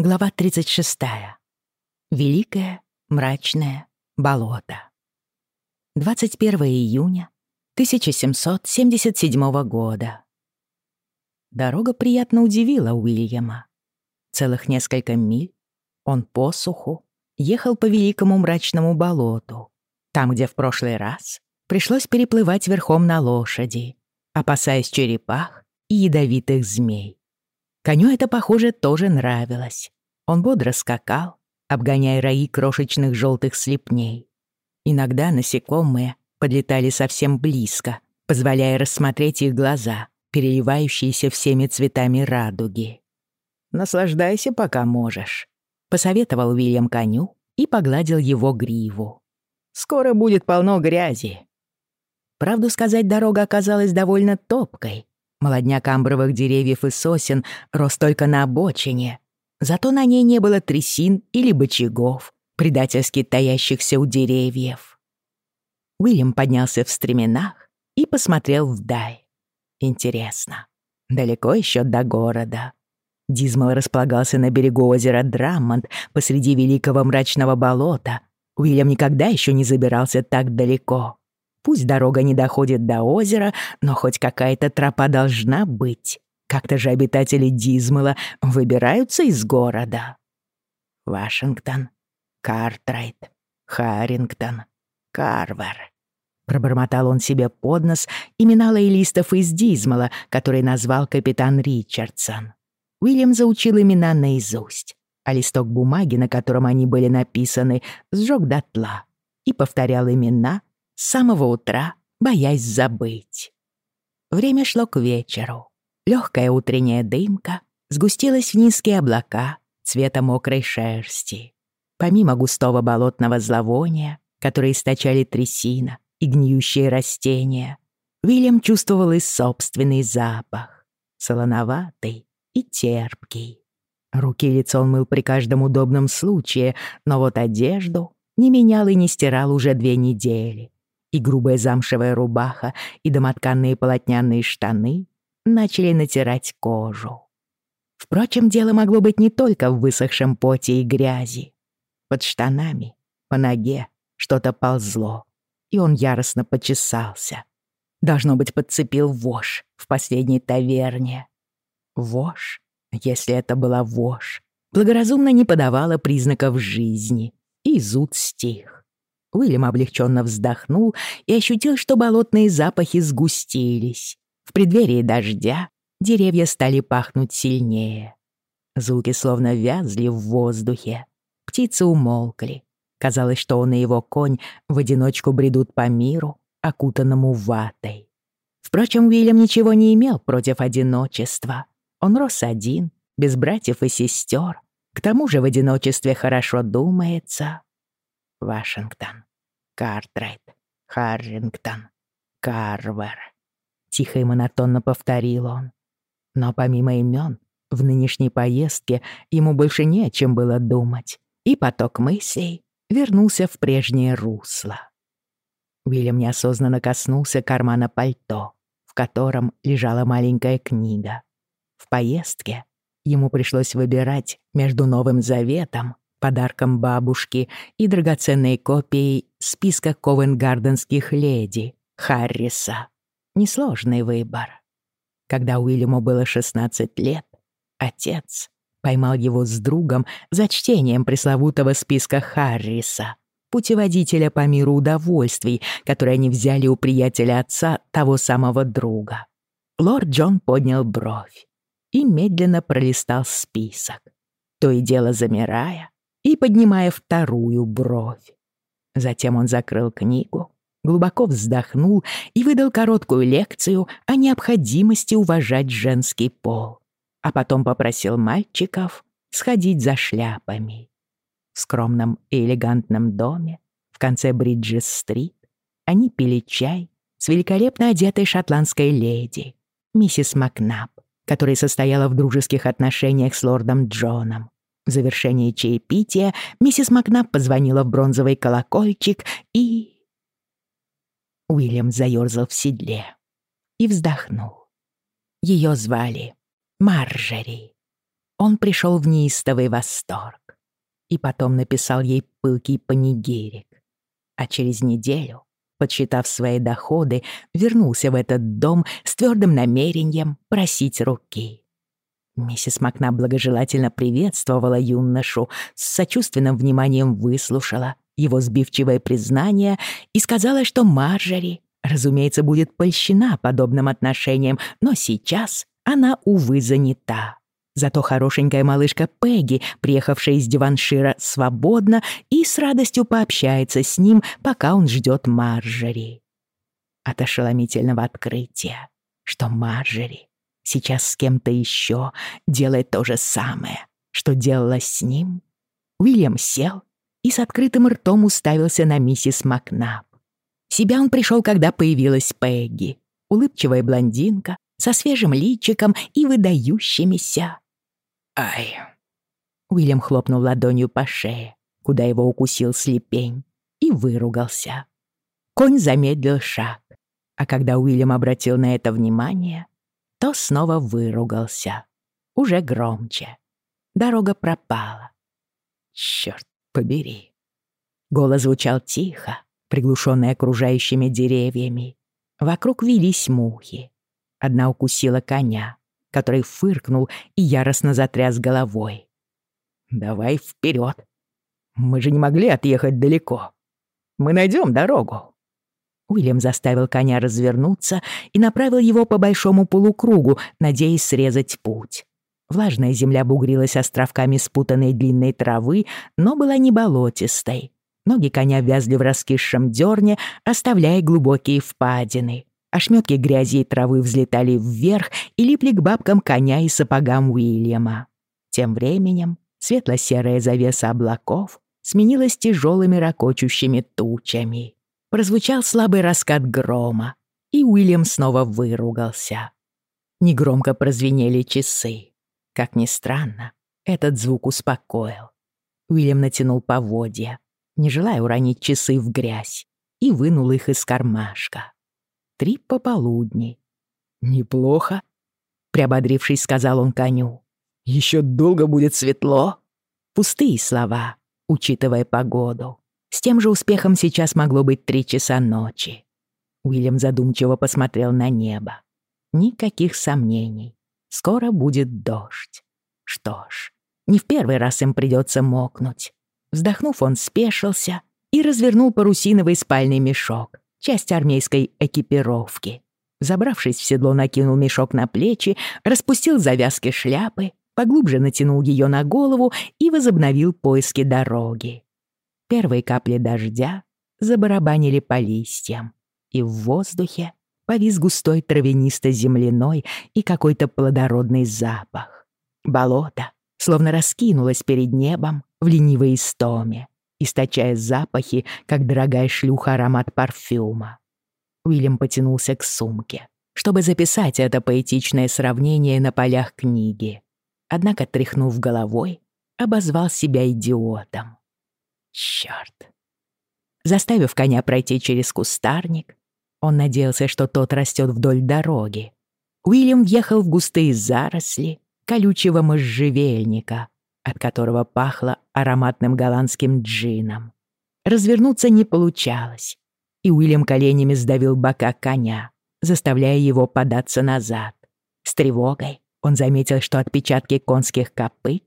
Глава 36. Великое мрачное болото. 21 июня 1777 года. Дорога приятно удивила Уильяма. Целых несколько миль он по суху ехал по великому мрачному болоту, там, где в прошлый раз пришлось переплывать верхом на лошади, опасаясь черепах и ядовитых змей. Коню это, похоже, тоже нравилось. Он бодро скакал, обгоняя раи крошечных желтых слепней. Иногда насекомые подлетали совсем близко, позволяя рассмотреть их глаза, переливающиеся всеми цветами радуги. «Наслаждайся, пока можешь», — посоветовал Уильям коню и погладил его гриву. «Скоро будет полно грязи». Правду сказать, дорога оказалась довольно топкой, Молодняк амбровых деревьев и сосен рос только на обочине. Зато на ней не было трясин или бочагов, предательски таящихся у деревьев. Уильям поднялся в стременах и посмотрел вдаль. Интересно, далеко еще до города? Дизмал располагался на берегу озера Драммонд посреди великого мрачного болота. Уильям никогда еще не забирался так далеко. Пусть дорога не доходит до озера, но хоть какая-то тропа должна быть. Как-то же обитатели Дизмала выбираются из города. Вашингтон, Картрайт, Харрингтон, Карвер. Пробормотал он себе под нос имена лоялистов из Дизмала, которые назвал капитан Ричардсон. Уильям заучил имена наизусть, а листок бумаги, на котором они были написаны, сжёг дотла и повторял имена, с самого утра, боясь забыть. Время шло к вечеру. Легкая утренняя дымка сгустилась в низкие облака цвета мокрой шерсти. Помимо густого болотного зловония, которое источали трясина и гниющие растения, Уильям чувствовал и собственный запах, солоноватый и терпкий. Руки и лицо он мыл при каждом удобном случае, но вот одежду не менял и не стирал уже две недели и грубая замшевая рубаха, и домотканные полотняные штаны начали натирать кожу. Впрочем, дело могло быть не только в высохшем поте и грязи. Под штанами, по ноге, что-то ползло, и он яростно почесался. Должно быть, подцепил вошь в последней таверне. Вошь, если это была вошь, благоразумно не подавала признаков жизни, и зуд стих. Уильям облегченно вздохнул и ощутил, что болотные запахи сгустились. В преддверии дождя деревья стали пахнуть сильнее. Звуки словно вязли в воздухе. Птицы умолкли. Казалось, что он и его конь в одиночку бредут по миру, окутанному ватой. Впрочем, Уильям ничего не имел против одиночества. Он рос один, без братьев и сестер. К тому же в одиночестве хорошо думается. Вашингтон, Картрайт, Харрингтон, Карвер. Тихо и монотонно повторил он. Но помимо имен, в нынешней поездке ему больше не о чем было думать, и поток мыслей вернулся в прежнее русло. Уильям неосознанно коснулся кармана пальто, в котором лежала маленькая книга. В поездке ему пришлось выбирать между Новым Заветом подарком бабушки и драгоценной копией списка ковенгарденских леди Харриса. Несложный выбор. Когда Уильяму было 16 лет, отец поймал его с другом за чтением пресловутого списка Харриса, путеводителя по миру удовольствий, который они взяли у приятеля отца того самого друга. Лорд Джон поднял бровь и медленно пролистал список, то и дело замирая и поднимая вторую бровь. Затем он закрыл книгу, глубоко вздохнул и выдал короткую лекцию о необходимости уважать женский пол, а потом попросил мальчиков сходить за шляпами. В скромном и элегантном доме в конце Бриджес-стрит они пили чай с великолепно одетой шотландской леди, миссис Макнаб, которая состояла в дружеских отношениях с лордом Джоном, в завершении чаепития миссис Макнаб позвонила в бронзовый колокольчик и... Уильям заёрзал в седле и вздохнул. Ее звали Марджери. он пришел в неистовый восторг и потом написал ей пылкий панигирик. А через неделю, подсчитав свои доходы, вернулся в этот дом с твердым намерением просить руки. Миссис Макна благожелательно приветствовала юношу, с сочувственным вниманием выслушала его сбивчивое признание и сказала, что Марджери, разумеется, будет польщена подобным отношением, но сейчас она, увы, занята. Зато хорошенькая малышка Пегги, приехавшая из Диваншира, свободна и с радостью пообщается с ним, пока он ждет Марджери. От ошеломительного открытия, что Марджери сейчас с кем-то еще делает то же самое, что делала с ним, Уильям сел и с открытым ртом уставился на миссис Макнаб. Себя он пришел, когда появилась Пегги, улыбчивая блондинка со свежим личиком и выдающимися. «Ай!» Уильям хлопнул ладонью по шее, куда его укусил слепень, и выругался. Конь замедлил шаг, а когда Уильям обратил на это внимание, то снова выругался. Уже громче. Дорога пропала. Черт побери. Голос звучал тихо, приглушенный окружающими деревьями. Вокруг велись мухи. Одна укусила коня, который фыркнул и яростно затряс головой. «Давай вперед! Мы же не могли отъехать далеко. Мы найдем дорогу!» Уильям заставил коня развернуться и направил его по большому полукругу, надеясь срезать путь. Влажная земля бугрилась островками спутанной длинной травы, но была не болотистой. Ноги коня вязли в раскисшем дерне, оставляя глубокие впадины. Ошметки грязи и травы взлетали вверх и липли к бабкам коня и сапогам Уильяма. Тем временем светло-серая завеса облаков сменилась тяжелыми ракочущими тучами. Прозвучал слабый раскат грома, и Уильям снова выругался. Негромко прозвенели часы. Как ни странно, этот звук успокоил. Уильям натянул поводья, не желая уронить часы в грязь, и вынул их из кармашка. Три пополудни. «Неплохо», — приободрившись, сказал он коню. «Еще долго будет светло». Пустые слова, учитывая погоду. С тем же успехом сейчас могло быть три часа ночи. Уильям задумчиво посмотрел на небо. Никаких сомнений. Скоро будет дождь. Что ж, не в первый раз им придется мокнуть. Вздохнув, он спешился и развернул парусиновый спальный мешок, часть армейской экипировки. Забравшись в седло, накинул мешок на плечи, распустил завязки шляпы, поглубже натянул ее на голову и возобновил поиски дороги. Первые капли дождя забарабанили по листьям, и в воздухе повис густой травянисто-земляной и какой-то плодородный запах. Болото словно раскинулось перед небом в ленивой истоме, источая запахи, как дорогая шлюха аромат парфюма. Уильям потянулся к сумке, чтобы записать это поэтичное сравнение на полях книги. Однако, тряхнув головой, обозвал себя идиотом. Чёрт. Заставив коня пройти через кустарник, он надеялся, что тот растет вдоль дороги. Уильям въехал в густые заросли колючего можжевельника, от которого пахло ароматным голландским джином. Развернуться не получалось, и Уильям коленями сдавил бока коня, заставляя его податься назад. С тревогой он заметил, что отпечатки конских копыт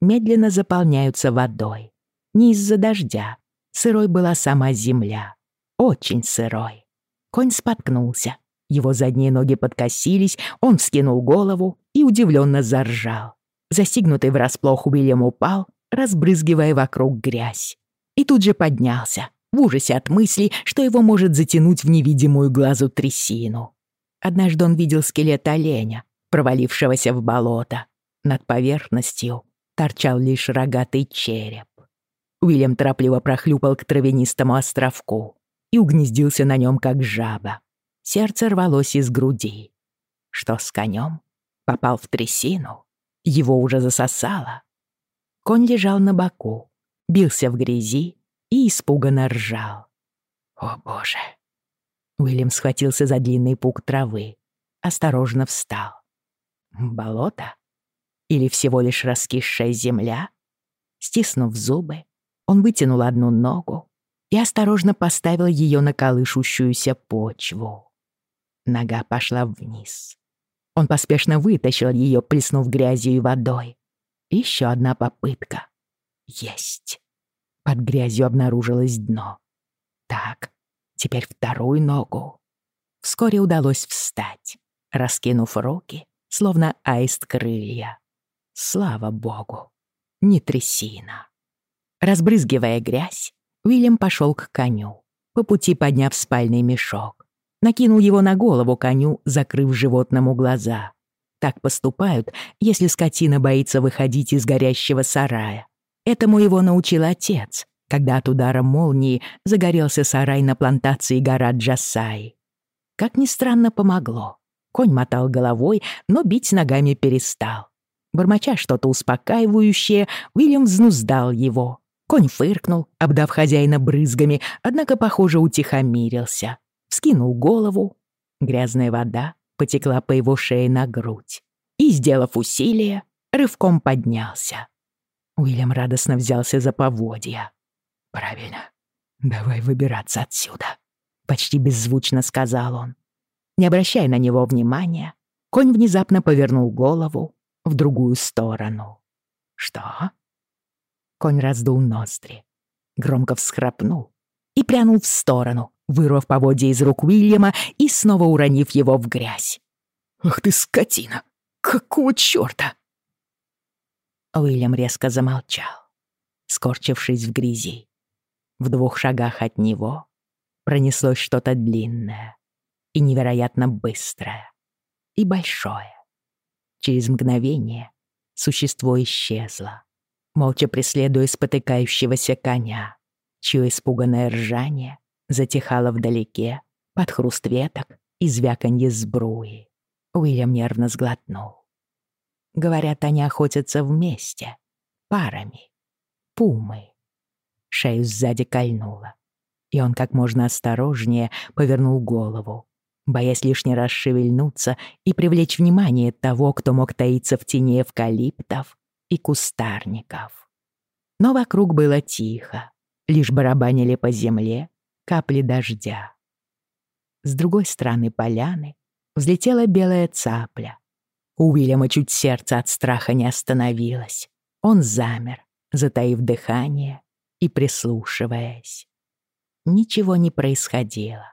медленно заполняются водой. Не из-за дождя. Сырой была сама земля. Очень сырой. Конь споткнулся. Его задние ноги подкосились, он вскинул голову и удивленно заржал. Застигнутый врасплох Уильям упал, разбрызгивая вокруг грязь. И тут же поднялся, в ужасе от мысли, что его может затянуть в невидимую глазу трясину. Однажды он видел скелет оленя, провалившегося в болото. Над поверхностью торчал лишь рогатый череп. Уильям торопливо прохлюпал к травянистому островку и угнездился на нем, как жаба. Сердце рвалось из груди. Что с конем? Попал в трясину? Его уже засосало. Конь лежал на боку, бился в грязи и испуганно ржал. «О, боже!» Уильям схватился за длинный пук травы, осторожно встал. «Болото?» или всего лишь раскисшая земля? Стиснув зубы, он вытянул одну ногу и осторожно поставил ее на колышущуюся почву. Нога пошла вниз. Он поспешно вытащил ее, плеснув грязью и водой. Еще одна попытка. Есть. Под грязью обнаружилось дно. Так, теперь вторую ногу. Вскоре удалось встать, раскинув руки, словно аист крылья. Слава богу, не трясина. Разбрызгивая грязь, Уильям пошел к коню, по пути подняв спальный мешок. Накинул его на голову коню, закрыв животному глаза. Так поступают, если скотина боится выходить из горящего сарая. Этому его научил отец, когда от удара молнии загорелся сарай на плантации гора Джасай. Как ни странно, помогло. Конь мотал головой, но бить ногами перестал. Бормоча что-то успокаивающее, Уильям взнуздал его. Конь фыркнул, обдав хозяина брызгами, однако, похоже, утихомирился. Вскинул голову. Грязная вода потекла по его шее на грудь. И, сделав усилие, рывком поднялся. Уильям радостно взялся за поводья. «Правильно. Давай выбираться отсюда», — почти беззвучно сказал он. Не обращая на него внимания, конь внезапно повернул голову в другую сторону. «Что?» Конь раздул ноздри, громко всхрапнул и прянул в сторону, вырвав поводья из рук Уильяма и снова уронив его в грязь. «Ах ты скотина! Какого чёрта?» Уильям резко замолчал, скорчившись в грязи. В двух шагах от него пронеслось что-то длинное и невероятно быстрое, и большое. Через мгновение существо исчезло, молча преследуя спотыкающегося коня, чье испуганное ржание затихало вдалеке под хруст веток и звяканье сбруи. Уильям нервно сглотнул. Говорят, они охотятся вместе, парами, пумы. Шею сзади кольнуло, и он как можно осторожнее повернул голову, боясь лишний раз шевельнуться и привлечь внимание того, кто мог таиться в тени эвкалиптов и кустарников. Но вокруг было тихо, лишь барабанили по земле капли дождя. С другой стороны поляны взлетела белая цапля. У Уильяма чуть сердце от страха не остановилось. Он замер, затаив дыхание и прислушиваясь. Ничего не происходило.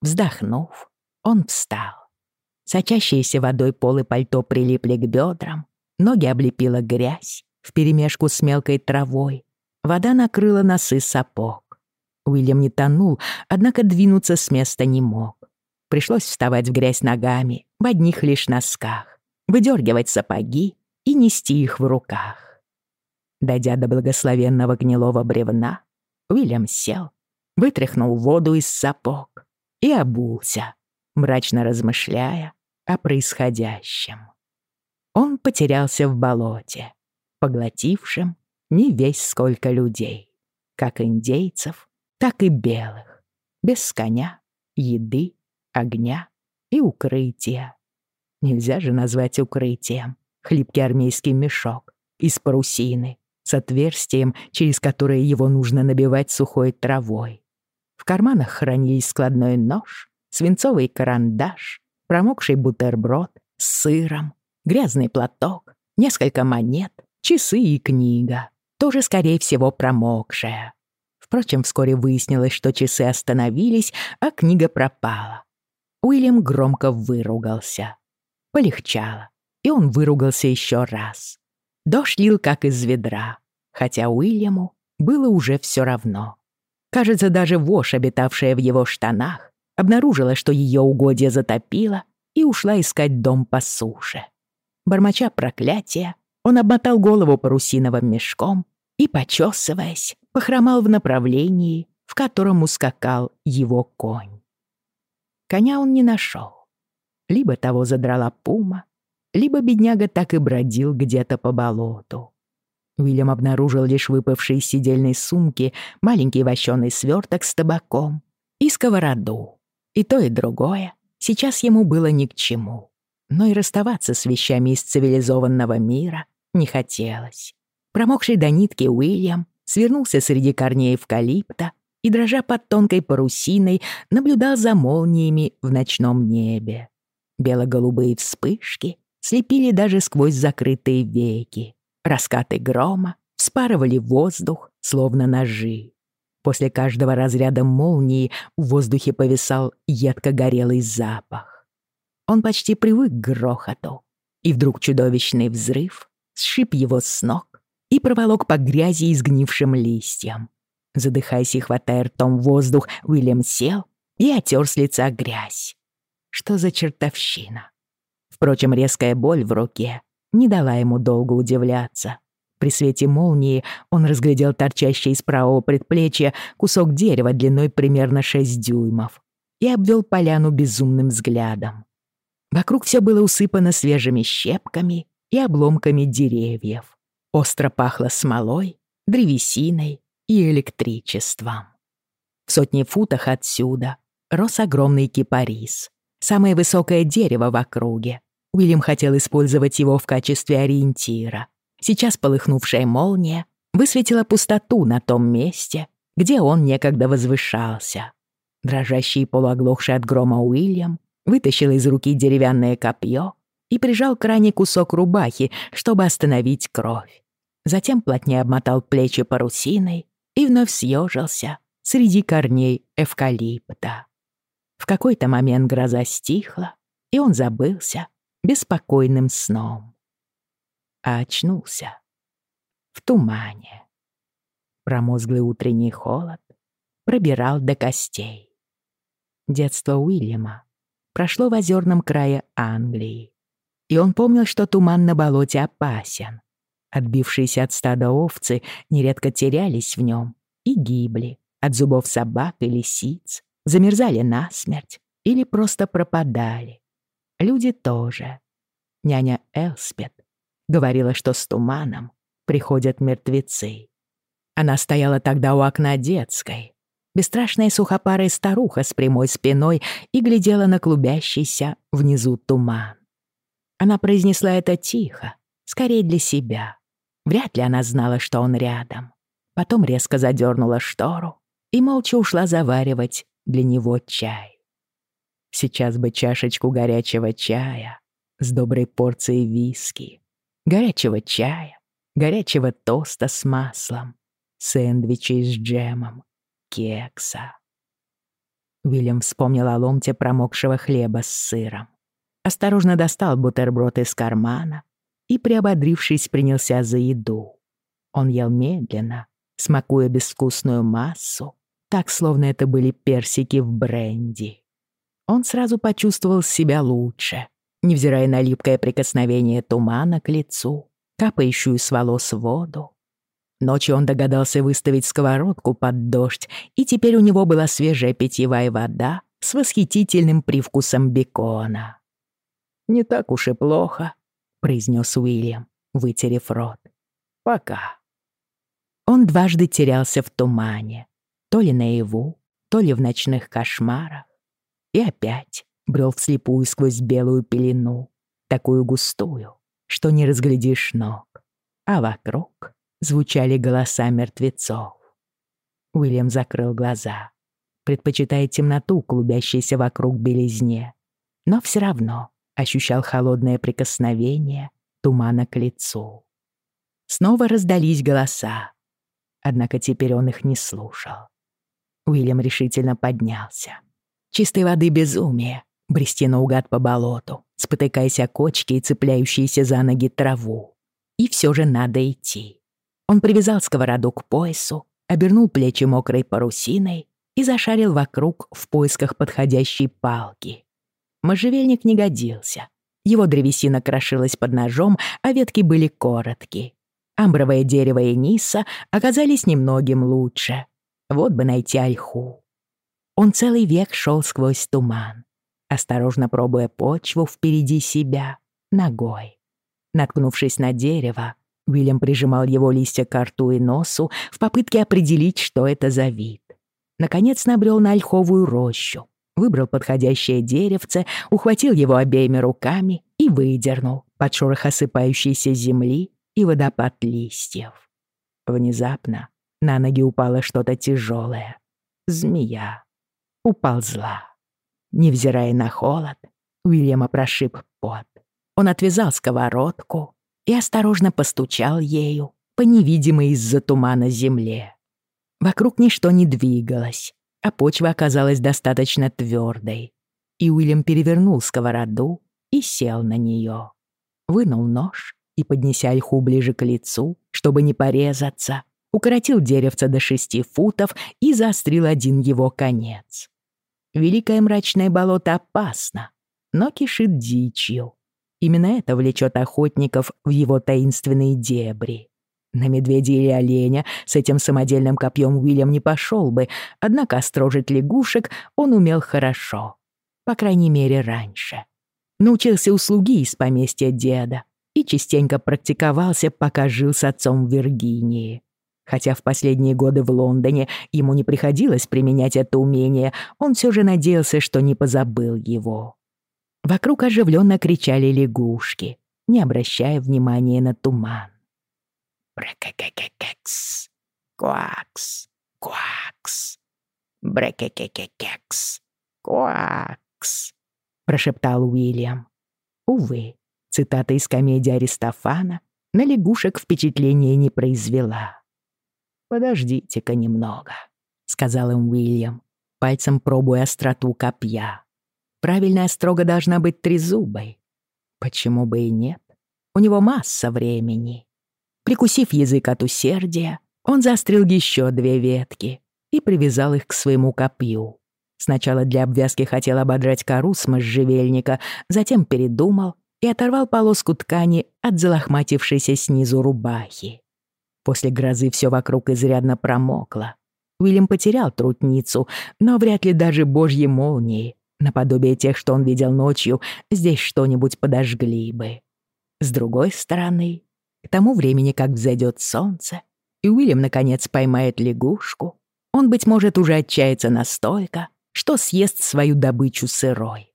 Вздохнув, он встал. Сочащиеся водой полы пальто прилипли к бедрам, ноги облепила грязь вперемешку с мелкой травой. Вода накрыла носы сапог. Уильям не тонул, однако двинуться с места не мог. Пришлось вставать в грязь ногами, в одних лишь носках, выдергивать сапоги и нести их в руках. Дойдя до благословенного гнилого бревна, Уильям сел, вытряхнул воду из сапог и обулся мрачно размышляя о происходящем. Он потерялся в болоте, поглотившем не весь сколько людей, как индейцев, так и белых, без коня, еды, огня и укрытия. Нельзя же назвать укрытием хлипкий армейский мешок из парусины с отверстием, через которое его нужно набивать сухой травой. В карманах хранились складной нож свинцовый карандаш, промокший бутерброд с сыром, грязный платок, несколько монет, часы и книга, тоже, скорее всего, промокшая. Впрочем, вскоре выяснилось, что часы остановились, а книга пропала. Уильям громко выругался. Полегчало, и он выругался еще раз. Дождь лил как из ведра, хотя Уильяму было уже все равно. Кажется, даже вошь, обитавшая в его штанах, обнаружила, что ее угодья затопило, и ушла искать дом по суше. Бормоча проклятия, он обмотал голову парусиновым мешком и, почесываясь, похромал в направлении, в котором ускакал его конь. Коня он не нашел. Либо того задрала пума, либо бедняга так и бродил где-то по болоту. Уильям обнаружил лишь выпавший из сидельной сумки маленький вощеный сверток с табаком и сковороду. И то, и другое сейчас ему было ни к чему. Но и расставаться с вещами из цивилизованного мира не хотелось. Промокший до нитки Уильям свернулся среди корней эвкалипта и, дрожа под тонкой парусиной, наблюдал за молниями в ночном небе. Бело-голубые вспышки слепили даже сквозь закрытые веки. Раскаты грома вспарывали воздух, словно ножи. После каждого разряда молнии в воздухе повисал едко-горелый запах. Он почти привык к грохоту, и вдруг чудовищный взрыв сшиб его с ног и проволок по грязи и сгнившим листьям. Задыхаясь и хватая ртом воздух, Уильям сел и отер с лица грязь. Что за чертовщина? Впрочем, резкая боль в руке не дала ему долго удивляться. При свете молнии он разглядел торчащий из правого предплечья кусок дерева длиной примерно 6 дюймов и обвел поляну безумным взглядом. Вокруг все было усыпано свежими щепками и обломками деревьев. Остро пахло смолой, древесиной и электричеством. В сотни футах отсюда рос огромный кипарис, самое высокое дерево в округе. Уильям хотел использовать его в качестве ориентира. Сейчас полыхнувшая молния высветила пустоту на том месте, где он некогда возвышался. Дрожащий и полуоглохший от грома Уильям вытащил из руки деревянное копье и прижал к ране кусок рубахи, чтобы остановить кровь. Затем плотнее обмотал плечи парусиной и вновь съежился среди корней эвкалипта. В какой-то момент гроза стихла, и он забылся беспокойным сном а очнулся в тумане. Промозглый утренний холод пробирал до костей. Детство Уильяма прошло в озерном крае Англии, и он помнил, что туман на болоте опасен. Отбившиеся от стада овцы нередко терялись в нем и гибли от зубов собак и лисиц, замерзали насмерть или просто пропадали. Люди тоже. Няня Элспет Говорила, что с туманом приходят мертвецы. Она стояла тогда у окна детской, бесстрашная сухопарая старуха с прямой спиной и глядела на клубящийся внизу туман. Она произнесла это тихо, скорее для себя. Вряд ли она знала, что он рядом. Потом резко задернула штору и молча ушла заваривать для него чай. Сейчас бы чашечку горячего чая с доброй порцией виски, горячего чая, горячего тоста с маслом, сэндвичей с джемом, кекса. Уильям вспомнил о ломте промокшего хлеба с сыром. Осторожно достал бутерброд из кармана и, приободрившись, принялся за еду. Он ел медленно, смакуя безвкусную массу, так, словно это были персики в бренди. Он сразу почувствовал себя лучше, невзирая на липкое прикосновение тумана к лицу, капающую с волос воду. Ночью он догадался выставить сковородку под дождь, и теперь у него была свежая питьевая вода с восхитительным привкусом бекона. «Не так уж и плохо», — произнес Уильям, вытерев рот. «Пока». Он дважды терялся в тумане, то ли наяву, то ли в ночных кошмарах. И опять брел вслепую сквозь белую пелену, такую густую, что не разглядишь ног. А вокруг звучали голоса мертвецов. Уильям закрыл глаза, предпочитая темноту, клубящейся вокруг белизне, но все равно ощущал холодное прикосновение тумана к лицу. Снова раздались голоса, однако теперь он их не слушал. Уильям решительно поднялся. Чистой воды безумие брести наугад по болоту, спотыкаясь о кочки и цепляющиеся за ноги траву. И все же надо идти. Он привязал сковороду к поясу, обернул плечи мокрой парусиной и зашарил вокруг в поисках подходящей палки. Можжевельник не годился. Его древесина крошилась под ножом, а ветки были короткие. Амбровое дерево и ниса оказались немногим лучше. Вот бы найти ольху. Он целый век шел сквозь туман осторожно пробуя почву впереди себя ногой. Наткнувшись на дерево, Уильям прижимал его листья к рту и носу в попытке определить, что это за вид. Наконец набрел на ольховую рощу, выбрал подходящее деревце, ухватил его обеими руками и выдернул под шорох осыпающейся земли и водопад листьев. Внезапно на ноги упало что-то тяжелое. Змея. Уползла. Невзирая на холод, Уильяма прошиб пот. Он отвязал сковородку и осторожно постучал ею по невидимой из-за тумана земле. Вокруг ничто не двигалось, а почва оказалась достаточно твердой. И Уильям перевернул сковороду и сел на нее. Вынул нож и, поднеся ольху ближе к лицу, чтобы не порезаться, укоротил деревце до шести футов и заострил один его конец. Великое мрачное болото опасно, но кишит дичью. Именно это влечет охотников в его таинственные дебри. На медведя или оленя с этим самодельным копьем Уильям не пошел бы, однако острожить лягушек он умел хорошо. По крайней мере, раньше. Научился услуги из поместья деда и частенько практиковался, пока жил с отцом в Виргинии. Хотя в последние годы в Лондоне ему не приходилось применять это умение, он все же надеялся, что не позабыл его. Вокруг оживленно кричали лягушки, не обращая внимания на туман. Брекекекекекс, квакс, квакс, брекекекекекс, квакс, прошептал Уильям. Увы, цитата из комедии Аристофана на лягушек впечатления не произвела. «Подождите-ка немного», — сказал им Уильям, пальцем пробуя остроту копья. «Правильная строга должна быть трезубой. Почему бы и нет? У него масса времени». Прикусив язык от усердия, он заострил еще две ветки и привязал их к своему копью. Сначала для обвязки хотел ободрать кору с можжевельника, затем передумал и оторвал полоску ткани от залохматившейся снизу рубахи. После грозы все вокруг изрядно промокло. Уильям потерял трутницу, но вряд ли даже божьи молнии, наподобие тех, что он видел ночью, здесь что-нибудь подожгли бы. С другой стороны, к тому времени, как взойдет солнце, и Уильям, наконец, поймает лягушку, он, быть может, уже отчается настолько, что съест свою добычу сырой.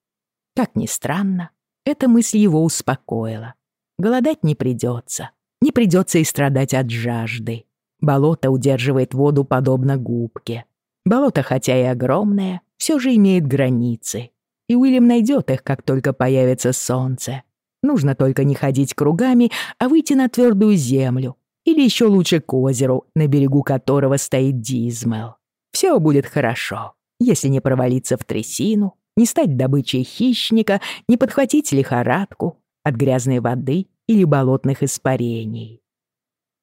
Как ни странно, эта мысль его успокоила. Голодать не придется. Не придется и страдать от жажды. Болото удерживает воду подобно губке. Болото, хотя и огромное, все же имеет границы. И Уильям найдет их, как только появится солнце. Нужно только не ходить кругами, а выйти на твердую землю. Или еще лучше к озеру, на берегу которого стоит Дизмел. Все будет хорошо, если не провалиться в трясину, не стать добычей хищника, не подхватить лихорадку от грязной воды или болотных испарений.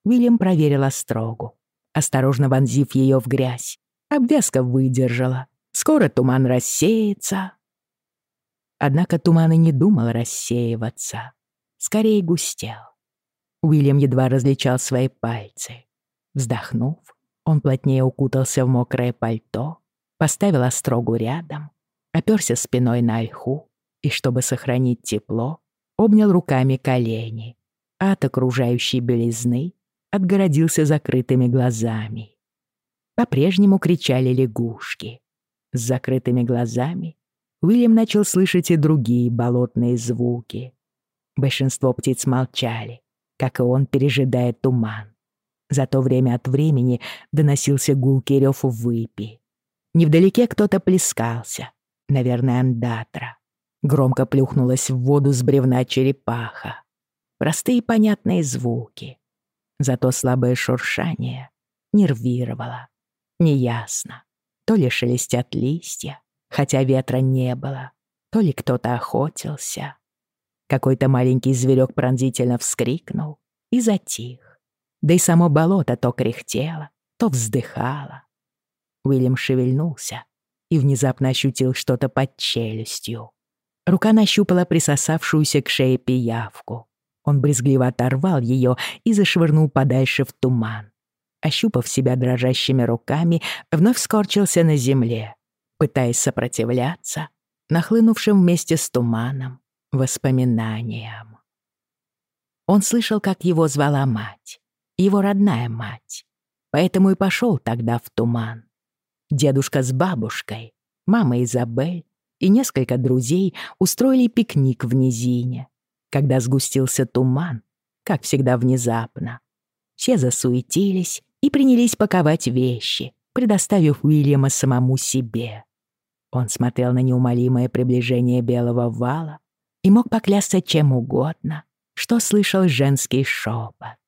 Уильям проверил острогу, осторожно вонзив ее в грязь. Обвязка выдержала. Скоро туман рассеется. Однако туман и не думал рассеиваться. Скорее густел. Уильям едва различал свои пальцы. Вздохнув, он плотнее укутался в мокрое пальто, поставил острогу рядом, оперся спиной на ольху и, чтобы сохранить тепло, обнял руками колени, а от окружающей белизны отгородился закрытыми глазами. По-прежнему кричали лягушки. С закрытыми глазами Уильям начал слышать и другие болотные звуки. Большинство птиц молчали, как и он, пережидая туман. Зато время от времени доносился гулкий рев выпи. Невдалеке кто-то плескался, наверное, андатра. Громко плюхнулась в воду с бревна черепаха. Простые понятные звуки. Зато слабое шуршание нервировало. Неясно. То ли шелестят листья, хотя ветра не было, то ли кто-то охотился. Какой-то маленький зверек пронзительно вскрикнул и затих. Да и само болото то кряхтело, то вздыхало. Уильям шевельнулся и внезапно ощутил что-то под челюстью. Рука нащупала присосавшуюся к шее пиявку. Он брезгливо оторвал ее и зашвырнул подальше в туман. Ощупав себя дрожащими руками, вновь скорчился на земле, пытаясь сопротивляться нахлынувшим вместе с туманом воспоминаниям. Он слышал, как его звала мать, его родная мать, поэтому и пошел тогда в туман. Дедушка с бабушкой, мама Изабель и несколько друзей устроили пикник в низине. Когда сгустился туман, как всегда внезапно, все засуетились и принялись паковать вещи, предоставив Уильяма самому себе. Он смотрел на неумолимое приближение белого вала и мог поклясться чем угодно, что слышал женский шепот.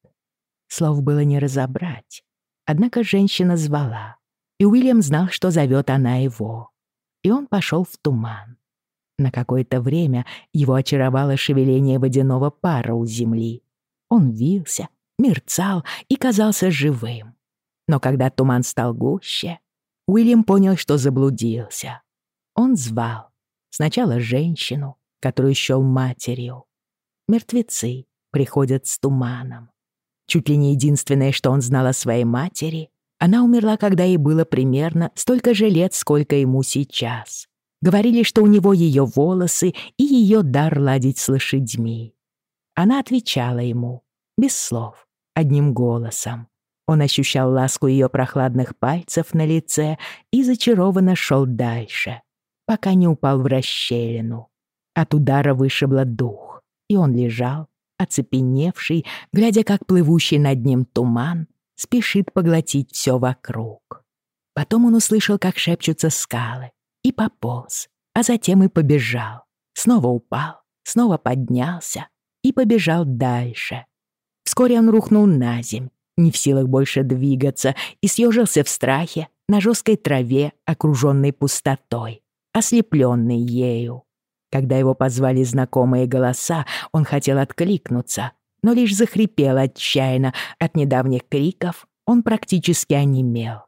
Слов было не разобрать, однако женщина звала, и Уильям знал, что зовет она его. И он пошел в туман. На какое-то время его очаровало шевеление водяного пара у земли. Он вился, мерцал и казался живым. Но когда туман стал гуще, Уильям понял, что заблудился. Он звал сначала женщину, которую счёл матерью. Мертвецы приходят с туманом. Чуть ли не единственное, что он знал о своей матери, она умерла, когда ей было примерно столько же лет, сколько ему сейчас. Говорили, что у него ее волосы и ее дар ладить с лошадьми. Она отвечала ему, без слов, одним голосом. Он ощущал ласку ее прохладных пальцев на лице и зачарованно шел дальше, пока не упал в расщелину. От удара вышибло дух, и он лежал, оцепеневший, глядя, как плывущий над ним туман спешит поглотить все вокруг. Потом он услышал, как шепчутся скалы, и пополз, а затем и побежал. Снова упал, снова поднялся и побежал дальше. Вскоре он рухнул на земь, не в силах больше двигаться, и съежился в страхе на жесткой траве, окруженной пустотой, ослепленной ею. Когда его позвали знакомые голоса, он хотел откликнуться, но лишь захрипел отчаянно от недавних криков, он практически онемел.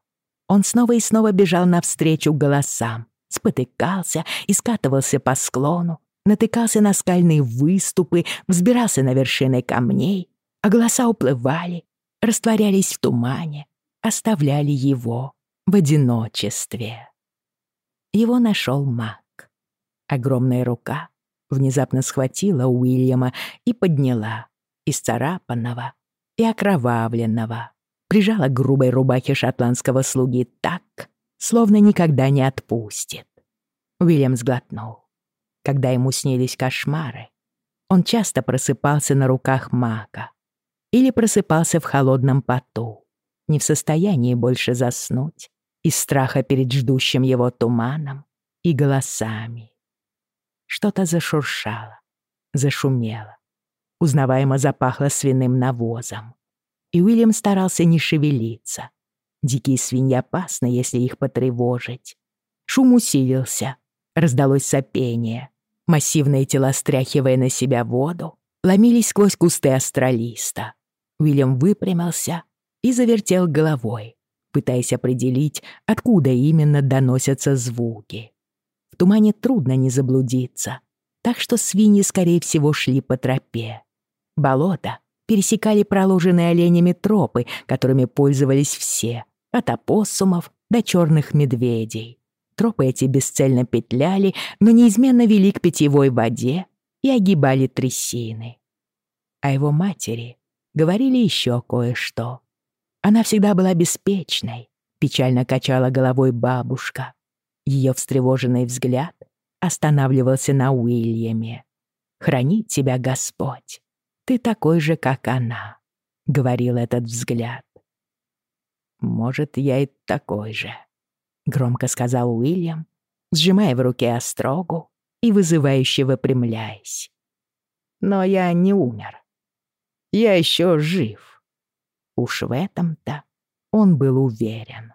Он снова и снова бежал навстречу голосам, спотыкался и скатывался по склону, натыкался на скальные выступы, взбирался на вершины камней, а голоса уплывали, растворялись в тумане, оставляли его в одиночестве. Его нашел маг. Огромная рука внезапно схватила Уильяма и подняла, исцарапанного и окровавленного, прижала к грубой рубахе шотландского слуги так, словно никогда не отпустит. Уильям сглотнул. Когда ему снились кошмары, он часто просыпался на руках Мака или просыпался в холодном поту, не в состоянии больше заснуть из страха перед ждущим его туманом и голосами. Что-то зашуршало, зашумело, узнаваемо запахло свиным навозом. И Уильям старался не шевелиться. Дикие свиньи опасны, если их потревожить. Шум усилился, раздалось сопение. Массивные тела, стряхивая на себя воду, ломились сквозь кусты астралиста. Уильям выпрямился и завертел головой, пытаясь определить, откуда именно доносятся звуки. В тумане трудно не заблудиться, так что свиньи, скорее всего, шли по тропе. Болото пересекали проложенные оленями тропы, которыми пользовались все, от опоссумов до черных медведей. Тропы эти бесцельно петляли, но неизменно вели к питьевой воде и огибали трясины. О его матери говорили еще кое-что. Она всегда была беспечной, печально качала головой бабушка. Ее встревоженный взгляд останавливался на Уильяме. «Храни тебя Господь!» Ты такой же, как она», — говорил этот взгляд. «Может, я и такой же», — громко сказал Уильям, сжимая в руке острогу и вызывающе выпрямляясь. «Но я не умер. Я еще жив». Уж в этом-то он был уверен.